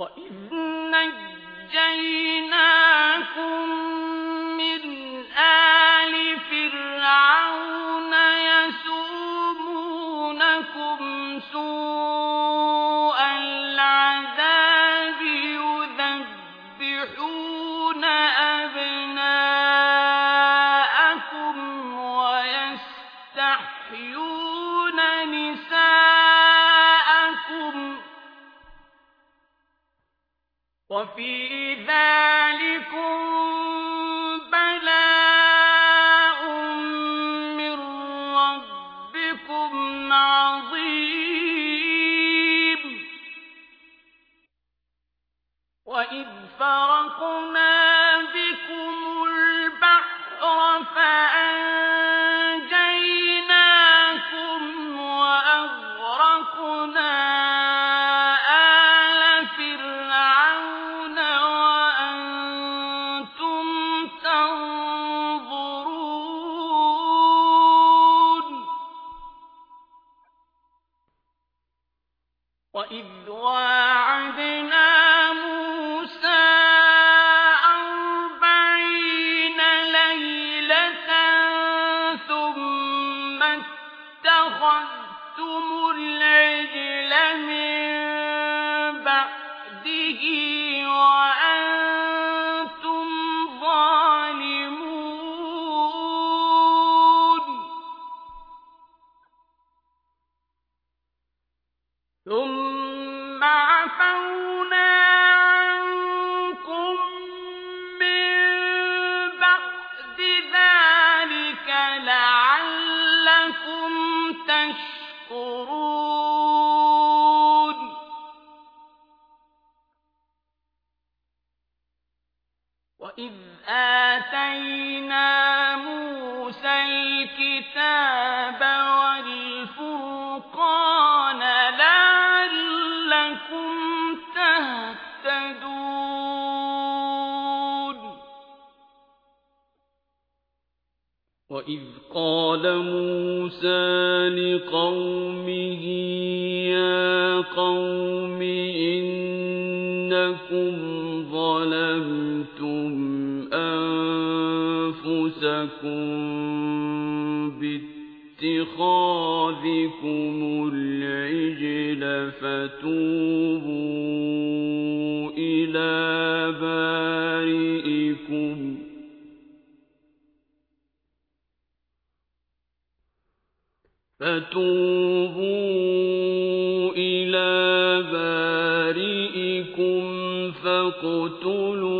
وَإِذْ نَجَّيْنَاكُم مِّنْ آلِ فِرْعَوْنَ يَسُومُونَكُمْ سُوءَ الْعَذَابِ وَفِي بَلَاءٌ مِّن رَّبِّكُمْ عَظِيمٌ. وَإِذْ فَرَقْنَا وَإِذْ وَاعَدْنَا وَإِذْ آتَيْنَا مُوسَى الْكِتَابَ تَهْتَدُونَ وَإِذْ قَالَ مُوسَىٰ لِقَوْمِهِ يَا قَوْمِ إِنَّكُمْ ظَلَمْتُمْ بِاتِّخَاذِكُمُ الْعِجْلَ فَتُوبُوا إِلَىٰ بَارِئِكُمْ فَاقْتُلُوا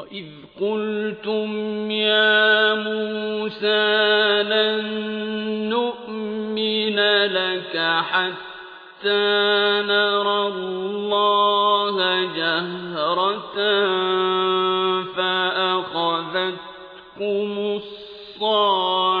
وَإِذْ قُلْتُمْ يَا مُوسَىٰ لَن نُّؤْمِنَ لَكَ حَتَّىٰ نَرَى اللَّهَ جَهْرَةً فَأَخَذَتْكُمُ الصَّاعِقَةُ